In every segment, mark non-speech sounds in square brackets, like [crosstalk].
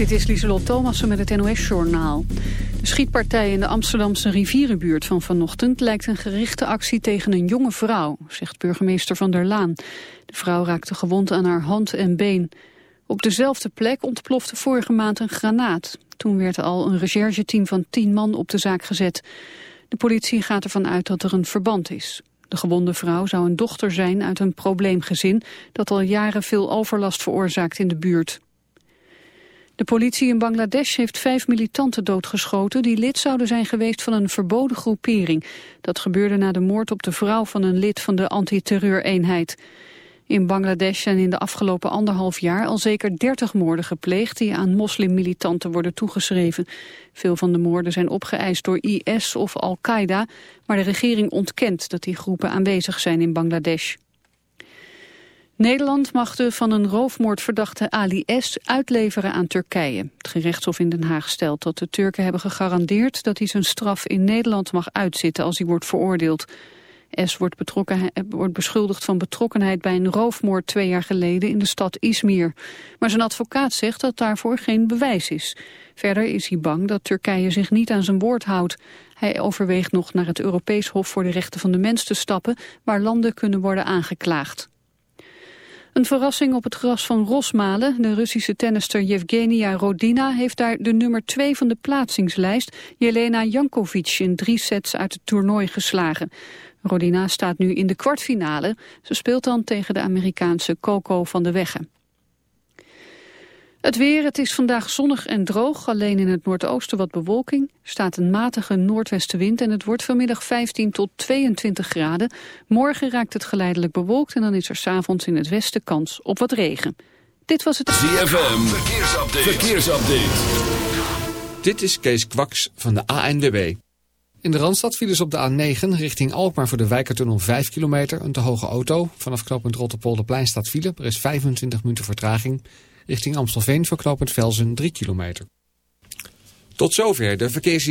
Dit is Lieselot Thomassen met het NOS-journaal. De schietpartij in de Amsterdamse rivierenbuurt van vanochtend... lijkt een gerichte actie tegen een jonge vrouw, zegt burgemeester Van der Laan. De vrouw raakte gewond aan haar hand en been. Op dezelfde plek ontplofte vorige maand een granaat. Toen werd al een rechercheteam van tien man op de zaak gezet. De politie gaat ervan uit dat er een verband is. De gewonde vrouw zou een dochter zijn uit een probleemgezin... dat al jaren veel overlast veroorzaakt in de buurt. De politie in Bangladesh heeft vijf militanten doodgeschoten... die lid zouden zijn geweest van een verboden groepering. Dat gebeurde na de moord op de vrouw van een lid van de antiterreureenheid. In Bangladesh zijn in de afgelopen anderhalf jaar al zeker 30 moorden gepleegd... die aan moslimmilitanten worden toegeschreven. Veel van de moorden zijn opgeëist door IS of Al-Qaeda... maar de regering ontkent dat die groepen aanwezig zijn in Bangladesh. Nederland mag de van een roofmoordverdachte Ali S. uitleveren aan Turkije. Het gerechtshof in Den Haag stelt dat de Turken hebben gegarandeerd... dat hij zijn straf in Nederland mag uitzitten als hij wordt veroordeeld. S. Wordt, betrokken, wordt beschuldigd van betrokkenheid bij een roofmoord twee jaar geleden in de stad Izmir. Maar zijn advocaat zegt dat daarvoor geen bewijs is. Verder is hij bang dat Turkije zich niet aan zijn woord houdt. Hij overweegt nog naar het Europees Hof voor de Rechten van de Mens te stappen... waar landen kunnen worden aangeklaagd. Een verrassing op het gras van Rosmalen. De Russische tennister Yevgenia Rodina heeft daar de nummer 2 van de plaatsingslijst, Jelena Jankovic, in drie sets uit het toernooi geslagen. Rodina staat nu in de kwartfinale. Ze speelt dan tegen de Amerikaanse Coco van de Wegge. Het weer, het is vandaag zonnig en droog. Alleen in het noordoosten wat bewolking. Er staat een matige noordwestenwind en het wordt vanmiddag 15 tot 22 graden. Morgen raakt het geleidelijk bewolkt en dan is er s'avonds in het westen kans op wat regen. Dit was het... ZFM, verkeersupdate. verkeersupdate. Dit is Kees Kwaks van de ANWB. In de Randstad vielen ze op de A9 richting Alkmaar voor de Wijkertunnel 5 kilometer. Een te hoge auto. Vanaf knooppunt Rotterpolderplein staat file. Er is 25 minuten vertraging. Richting Amstelveen voor knooppunt Velzen 3 kilometer. Tot zover de verkeers...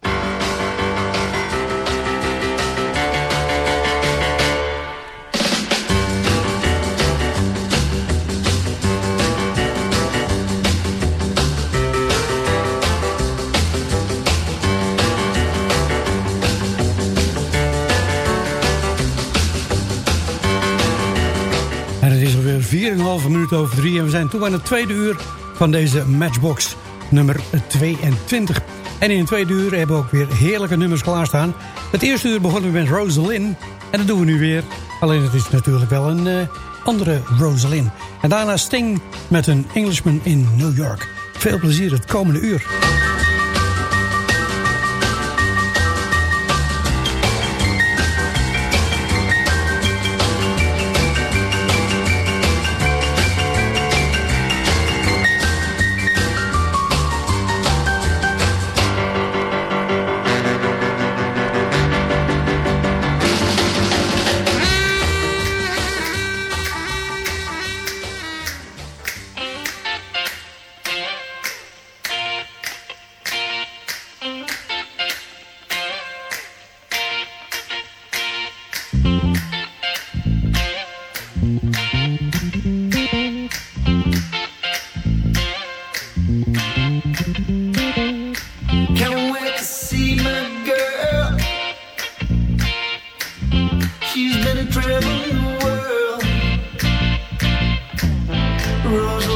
4,5 minuten over 3 en we zijn toe aan het tweede uur van deze Matchbox nummer 22. En in het tweede uur hebben we ook weer heerlijke nummers klaarstaan. Het eerste uur begonnen we met Rosalind en dat doen we nu weer. Alleen het is natuurlijk wel een uh, andere Rosalind. En daarna Sting met een Englishman in New York. Veel plezier het komende uur. rules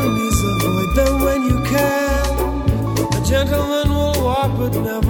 enemies avoid them when you can. A gentleman will walk but never.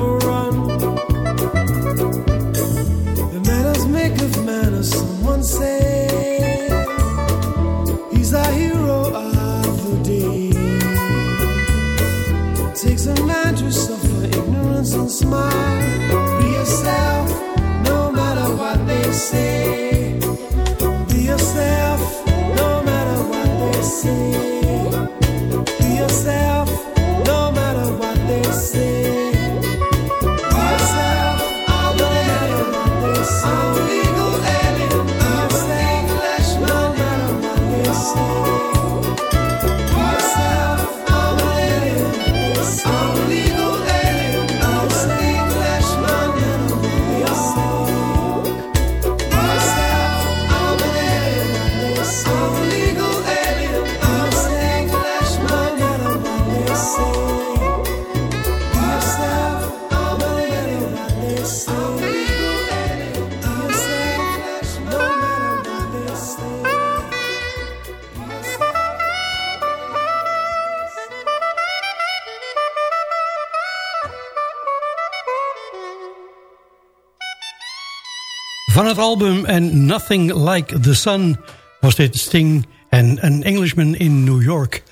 album en Nothing Like the Sun was dit Sting en een Englishman in New York.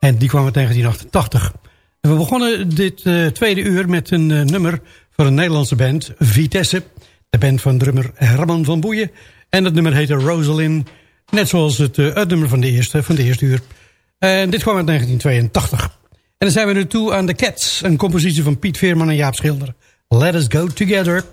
En die kwam uit 1988. We begonnen dit eh, tweede uur met een eh, nummer van een Nederlandse band, Vitesse. De band van drummer Herman van Boeien. En het nummer heette Rosalind, net zoals het, uh, nummer van de, eerste, van de eerste uur. En dit kwam uit 1982. En dan zijn we nu toe aan The Cats, een compositie van Piet Veerman en Jaap Schilder. Let us go together.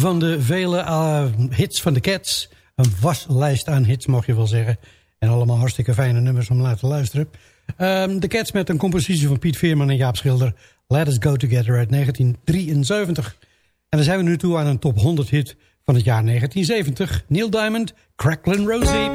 Van de vele eh, hits van de Cats. Een waslijst aan hits, mag je wel zeggen. En allemaal hartstikke fijne nummers om te luisteren. Ehm, de Cats met een compositie van Piet Veerman en Jaap Schilder. Let Us Go Together uit 1973. En dan zijn we nu toe aan een top 100 hit van het jaar 1970. Neil Diamond, Cracklin' Rosie.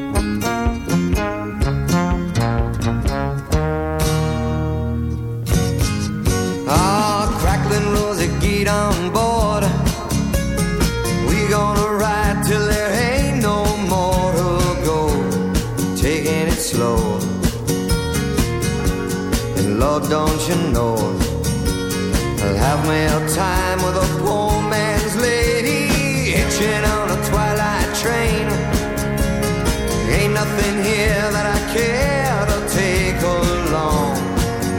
Lord, don't you know, I'll have me a time with a poor man's lady. Hitching on a twilight train. Ain't nothing here that I care to take along.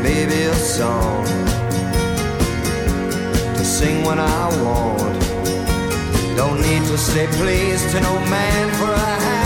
Maybe a song to sing when I want. Don't need to say please to no man for a happy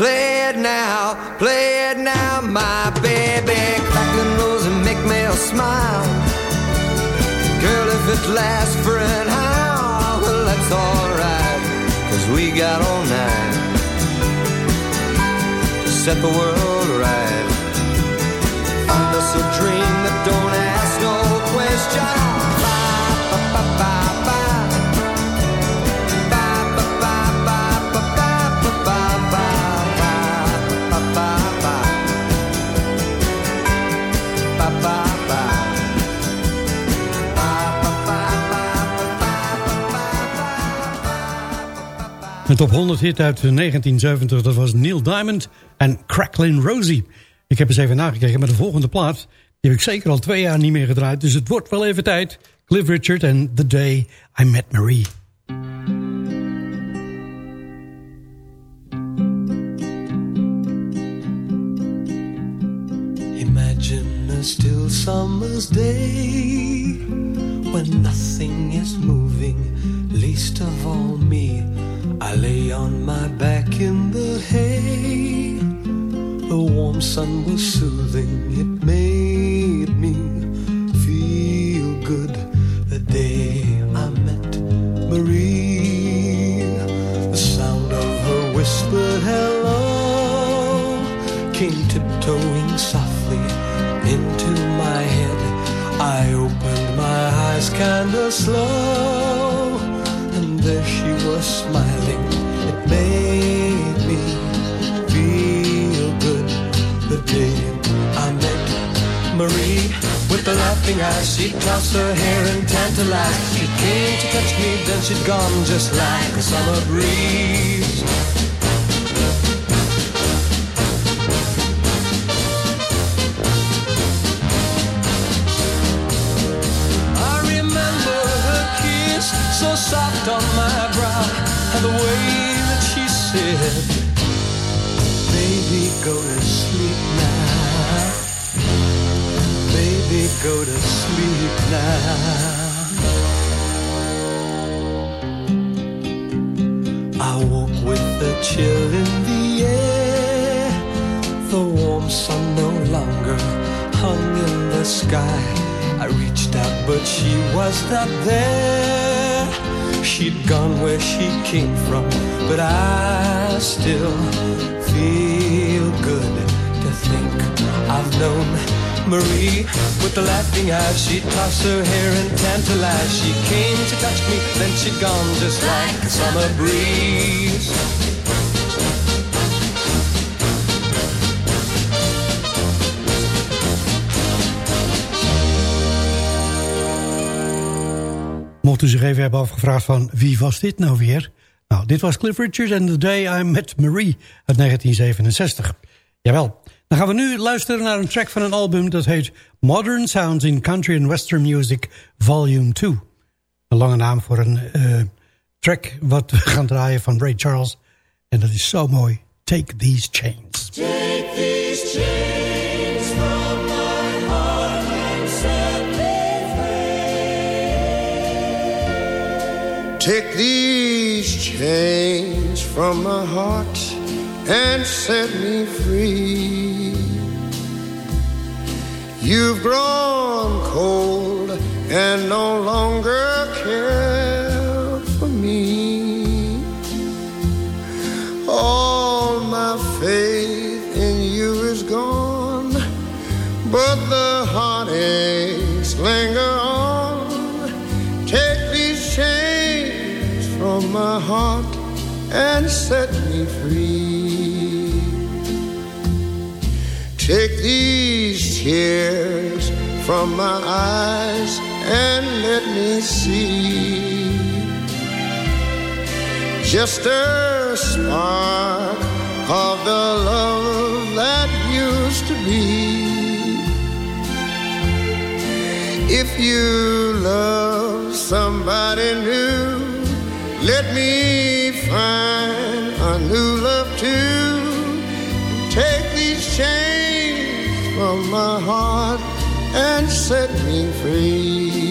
play it now, play it now, my baby. Crackling rose and make me smile. Girl, if it lasts for an hour, well, that's alright. Cause we got all night to set the world right. Find us a dream that don't ask no question. Een top 100 hit uit 1970, dat was Neil Diamond en Cracklin' Rosie. Ik heb eens even nagekeken met de volgende plaat. Die heb ik zeker al twee jaar niet meer gedraaid, dus het wordt wel even tijd. Cliff Richard en The Day I Met Marie. Imagine a still summer's day when nothing is moving, least of all me. I lay on my back in the hay. The warm sun was soothing, it made me feel good. The day I met Marie, the sound of her whispered hello came tiptoeing softly into my head. I opened my eyes kinda slow, was smiling. It made me feel good the day I met Marie. With the laughing eyes, she tossed her hair and tantalized. She came to touch me, then she'd gone just like a summer breeze. But she was not there. She'd gone where she came from, but I still feel good to think I've known Marie with the laughing eyes. She'd toss her hair and tantalize. She came, she touched me, then she'd gone just like a summer breeze. U zich even hebben afgevraagd van wie was dit nou weer? Nou, dit was Cliff Richard and The Day I Met Marie uit 1967. Jawel. Dan gaan we nu luisteren naar een track van een album dat heet Modern Sounds in Country and Western Music Volume 2. Een lange naam voor een eh, track wat we gaan draaien van Ray Charles. En dat is zo mooi. Take These Chains. Take these chains from my heart and set me free. You've grown cold and no longer care for me. All my faith in you is gone, but the heartaches linger and set me free. Take these tears from my eyes and let me see just a spark of the love that used to be. If you love somebody new, let me find a new love too. Take these chains from my heart and set me free.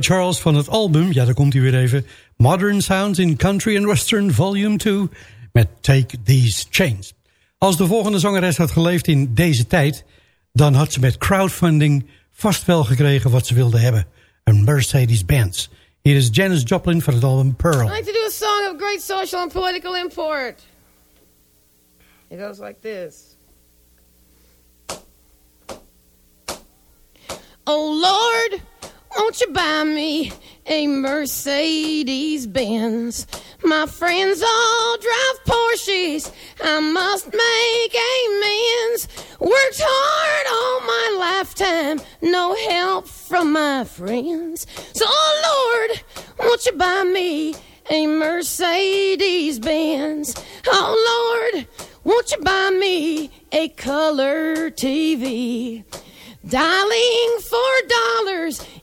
Charles van het album, ja daar komt hij weer even. Modern Sounds in Country and Western Volume 2 met Take These Chains. Als de volgende zangeres had geleefd in deze tijd... dan had ze met crowdfunding vast wel gekregen wat ze wilde hebben. Een Mercedes-Benz. Hier is Janis Joplin van het album Pearl. I'd like to do a song of great social and political import. It goes like this. Oh Lord, won't you buy me a Mercedes Benz? My friends all drive Porsches. I must make amends. Worked hard all my lifetime, no help from my friends. So, oh Lord, won't you buy me a Mercedes Benz? Oh Lord, won't you buy me a color TV? Dialing for dollars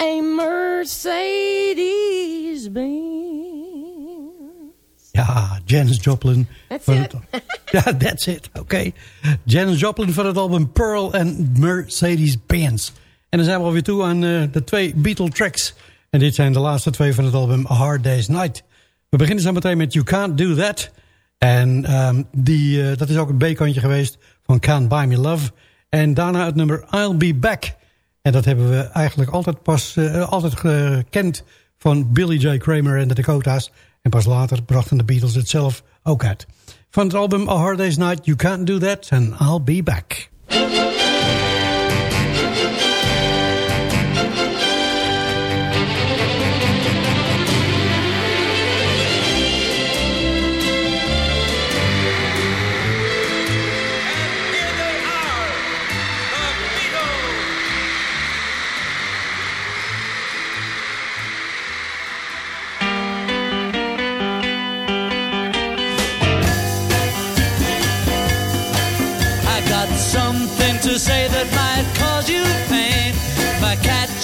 a Mercedes Benz? Ja, Janis Joplin. That's it. het- [laughs] ja, that's it. Oké. Janis Joplin van het album Pearl en Mercedes-Benz. En dan zijn we alweer toe aan eh, de twee Beatle tracks. En dit zijn de laatste twee van het album A Hard Day's Night. We beginnen zo meteen met You Can't Do That. En ehm, die, eh, dat is ook het B-kantje geweest van Can't Buy Me Love. En daarna het nummer I'll Be Back. En dat hebben we eigenlijk altijd pas eh, altijd gekend van Billy J. Kramer en de Dakota's. En pas later brachten de Beatles het zelf ook uit. Van het album A Hard Day's Night, You Can't Do That en I'll Be Back.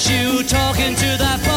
You talking to that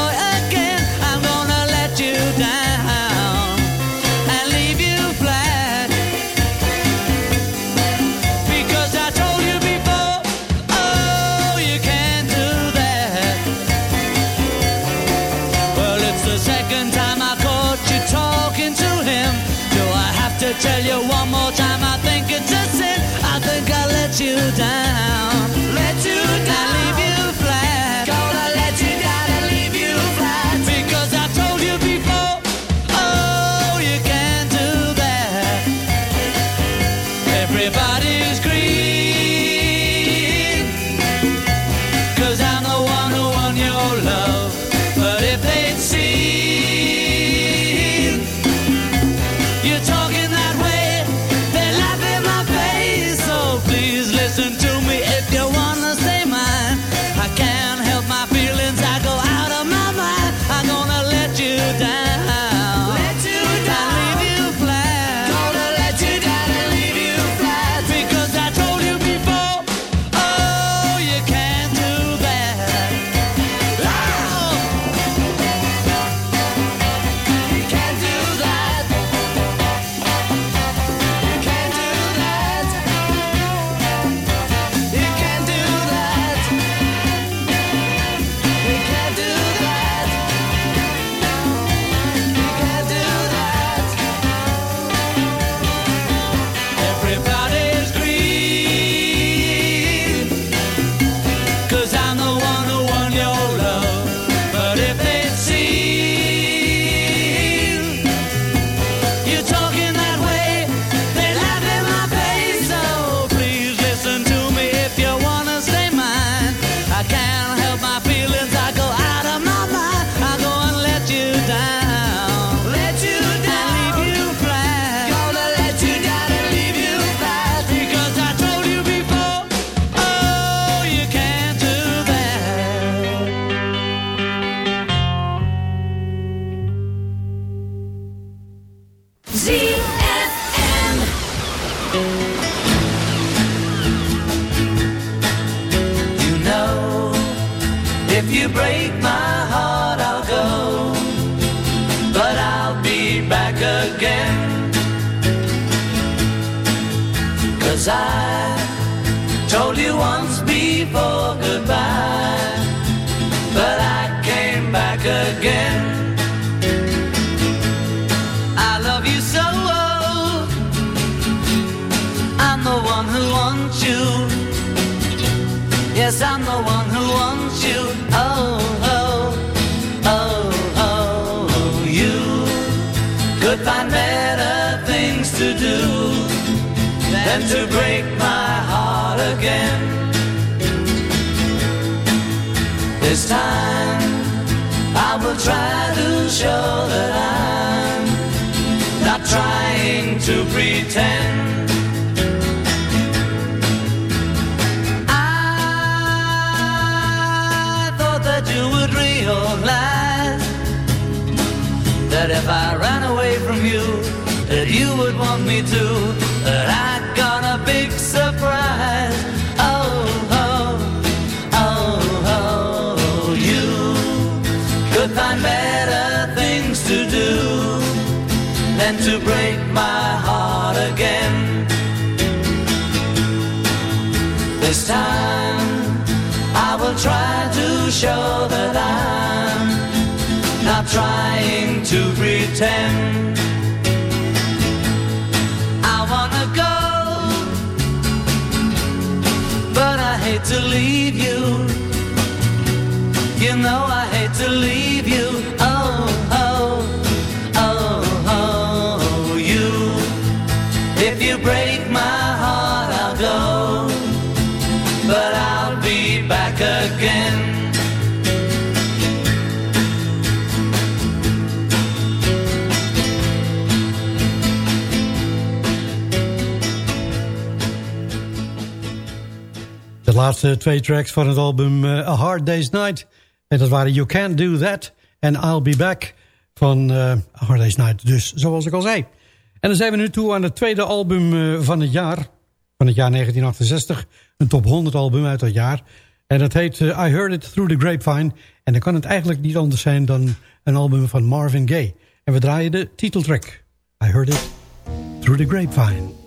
one who wants you. Oh, oh, oh, oh, you could find better things to do than to break my heart again. This time I will try to show that I'm not trying to pretend. Realize that if I ran away from you, that you would want me to. That I got a big surprise. Oh, oh, oh, oh, you could find better things to do than to break my heart again. This time try to show that I'm not trying to pretend. I wanna go, but I hate to leave you. You know I hate to leave laatste twee tracks van het album eh, A Hard Day's Night. En dat waren You Can't Do That en I'll Be Back van eh, A Hard Day's Night. Dus zoals ik al zei. En dan zijn we nu toe aan het tweede album eh, van het jaar. Van het jaar 1968. Een top 100 album uit dat jaar. En dat heet I Heard It Through the Grapevine. En dan kan het eigenlijk niet anders zijn dan een album van Marvin Gaye. En we draaien de titeltrack. I Heard It Through the Grapevine.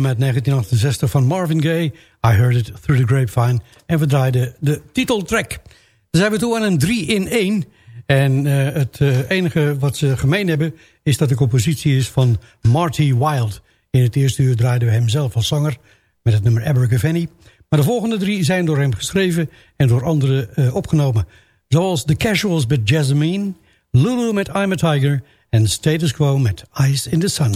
met uit 1968 van Marvin Gaye. I Heard It Through the Grapevine. En we draaiden de titeltrack. Ze zijn we toe aan een 3 in 1. En eh, het eh, enige wat ze gemeen hebben... is dat de compositie is van Marty Wilde. In het eerste uur draaiden we hem zelf als zanger... met het nummer Abergavenny. Maar de volgende drie zijn door hem geschreven... en door anderen eh, opgenomen. Zoals The Casuals met Jasmine... Lulu met I'm a Tiger... en Status Quo met Ice in the Sun.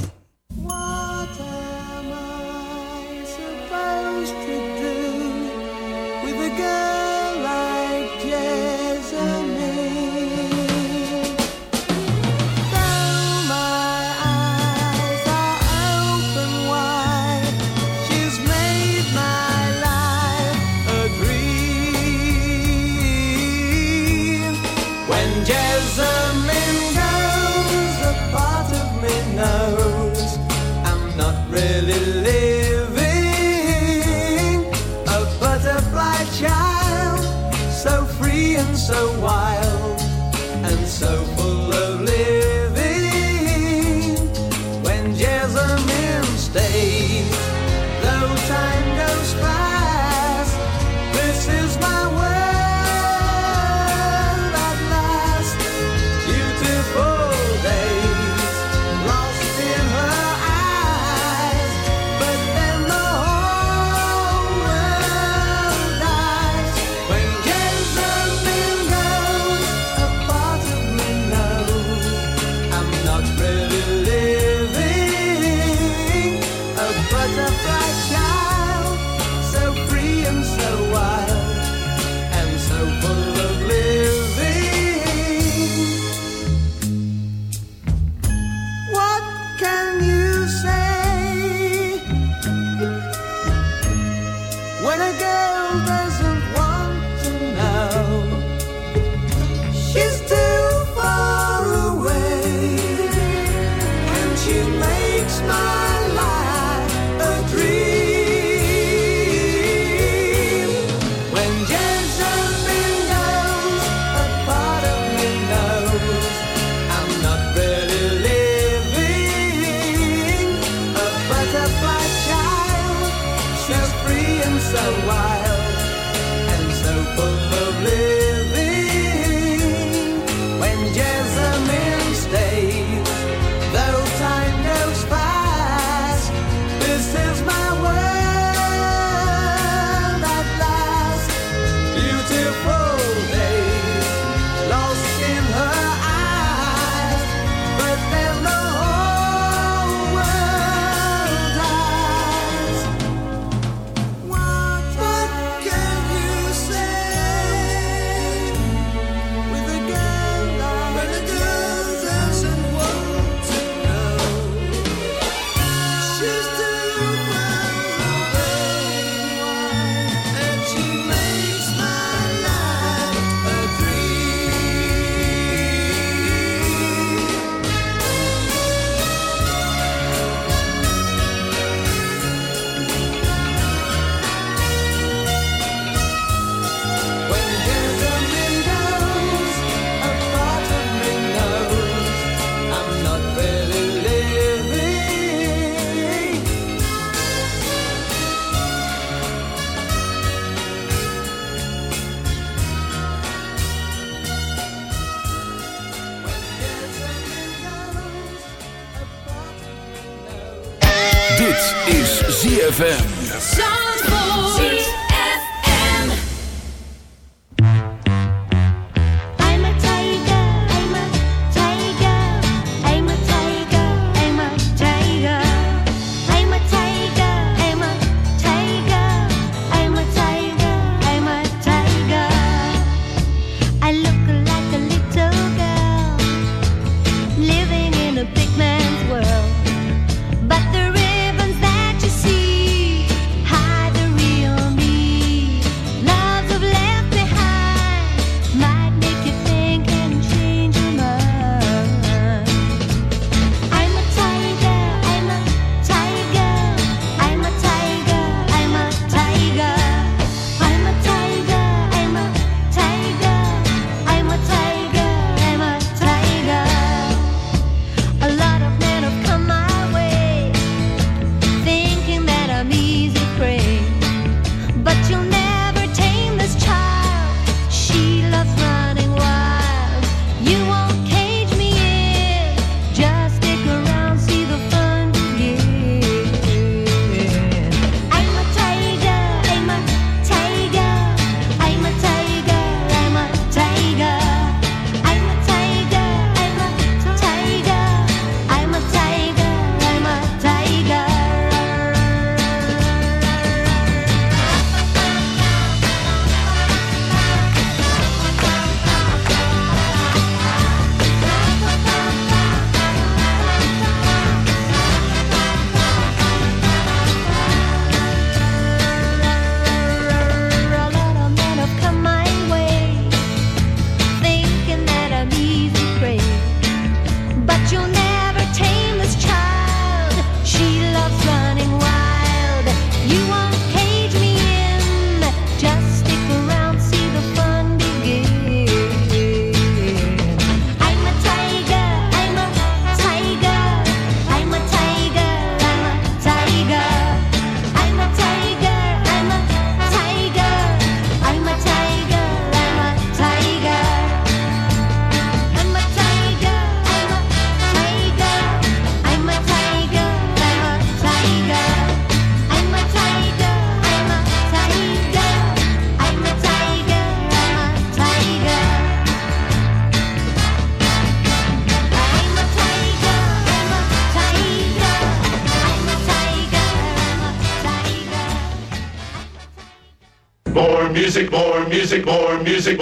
music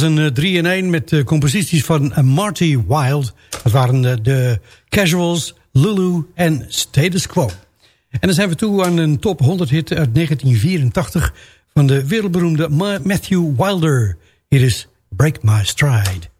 was een eh, 3-in-1 met eh, composities van eh, Marty Wilde. Dat waren de Casuals, Lulu en Status Quo. En dan zijn we toe aan een top 100 hit uit 1984... van de wereldberoemde Matthew Wilder. Hier is Break My Stride.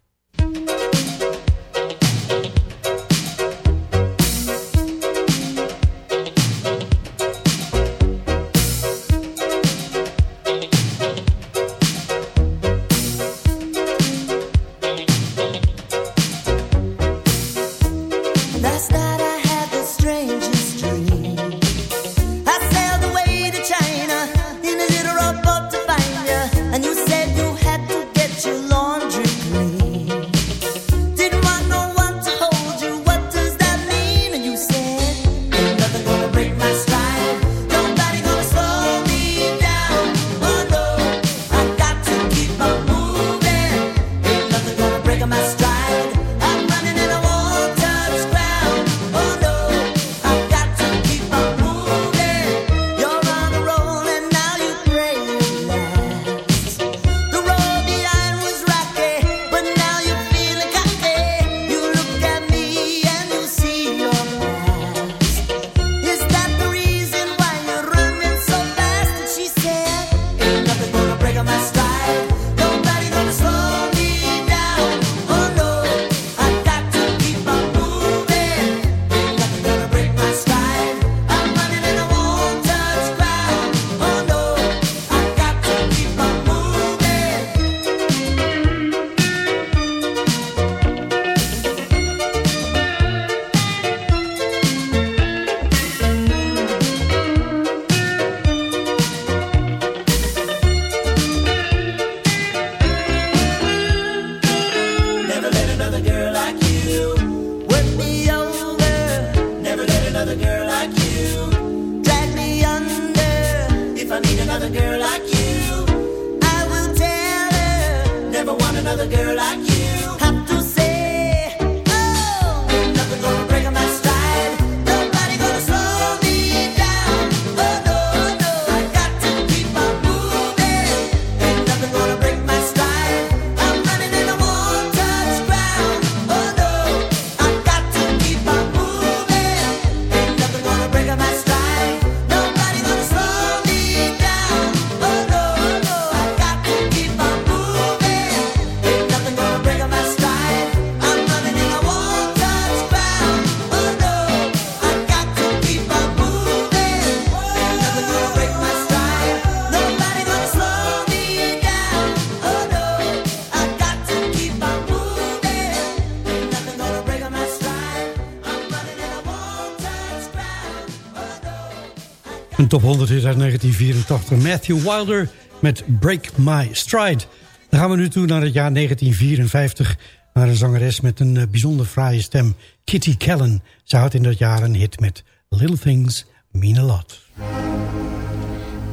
Top 100 hit uit 1984. Matthew Wilder met Break My Stride. Dan gaan we nu toe naar het jaar 1954. Naar een zangeres met een eh, bijzonder fraaie stem. Kitty Kellen. Ze had in dat jaar een hit met Little Things Mean a Lot.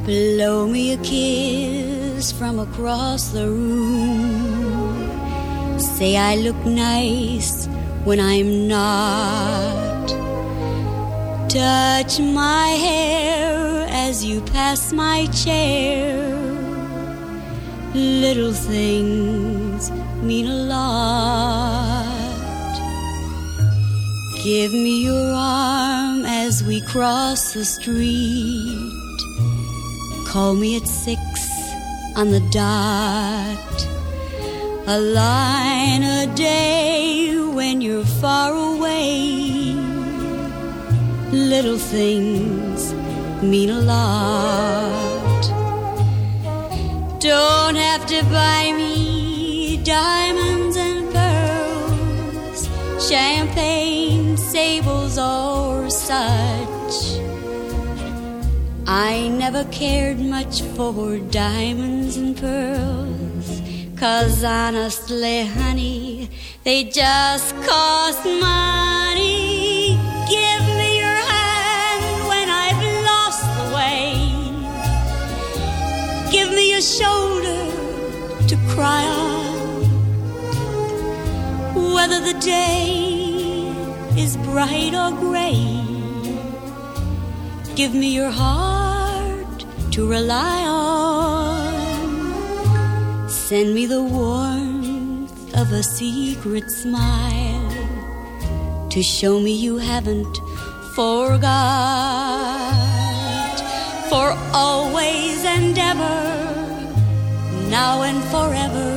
Blow me a kiss from across the room. Say I look nice when I'm not. Touch my hair as you pass my chair. Little things mean a lot. Give me your arm as we cross the street. Call me at six on the dot. A line a day when you're far away. Little things mean a lot. Don't have to buy me diamonds and pearls, champagne, sables, or such. I never cared much for diamonds and pearls. Cause honestly, honey, they just cost money. Give shoulder to cry on. Whether the day is bright or gray. Give me your heart to rely on. Send me the warmth of a secret smile to show me you haven't forgot. For always and ever, now and forever,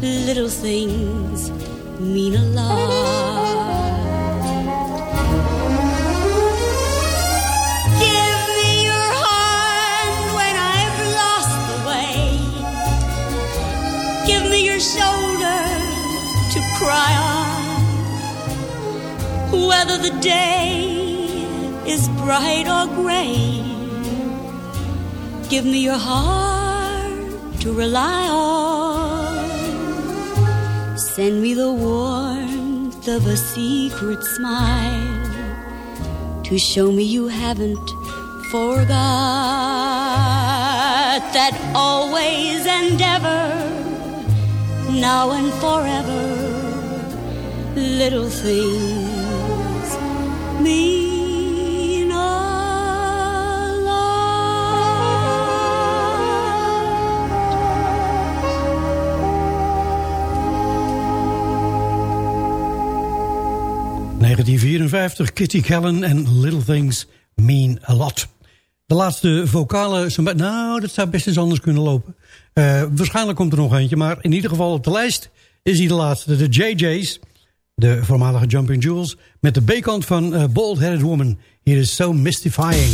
little things mean a lot. Give me your hand when I've lost the way. Give me your shoulder to cry on. Whether the day is bright or gray. Give me your heart to rely on. Send me the warmth of a secret smile to show me you haven't forgot that always and ever, now and forever, little things mean 1954, Kitty Kellen en Little Things Mean a Lot. De laatste vocale, nou dat zou best eens anders kunnen lopen. Uh, waarschijnlijk komt er nog eentje, maar in ieder geval op de lijst is hij de laatste. De JJ's, de voormalige Jumping Jewels, met de B-kant van uh, Bald Headed Woman. Hier is So Mystifying.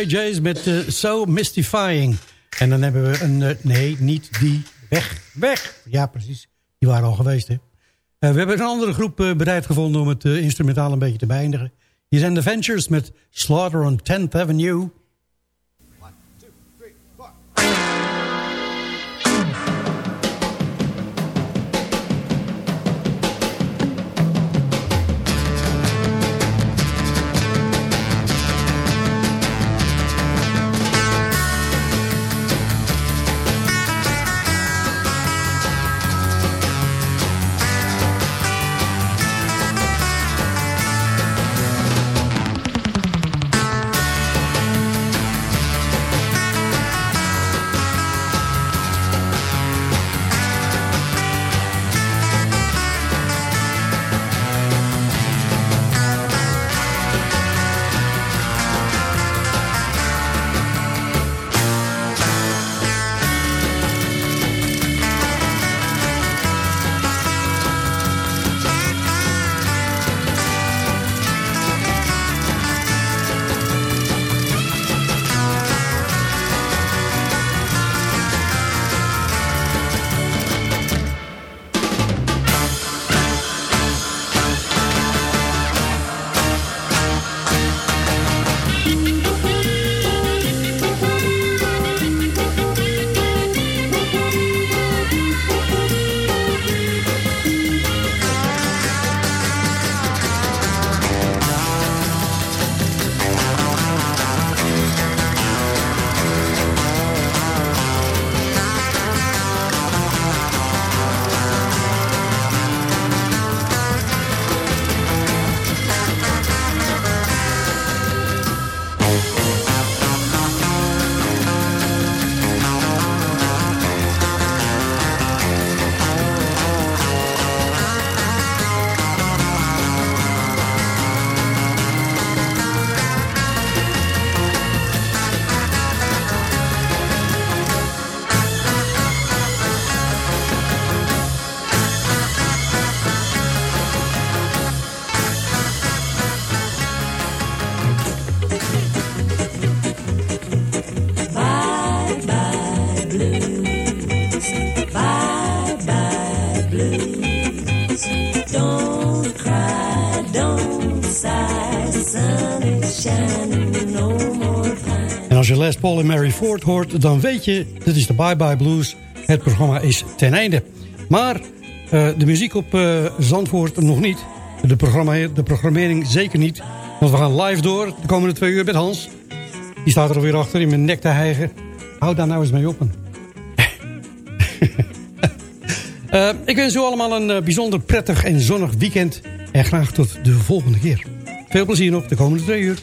JJ's met eh, So Mystifying. En dan hebben we een... eh, nee, niet die. Weg. Weg. Ja, precies. Die waren al geweest, hè. Eh, we hebben een andere groep bereid gevonden om het instrumentaal een beetje te beëindigen. Hier zijn de Ventures met Slaughter on 10th Avenue. Je Les Paul en Mary Ford hoort, dan weet je, dit is de Bye Bye Blues. Het programma is ten einde. Maar eh, de muziek op eh, Zandvoort nog niet. De, programma, de programmering zeker niet. Want we gaan live door de komende twee uur met Hans. Die staat er alweer achter in mijn nek te hijgen. Hou daar nou eens mee op. [laughs] Eh, ik wens u allemaal een bijzonder prettig en zonnig weekend. En graag tot de volgende keer. Veel plezier nog de komende twee uur.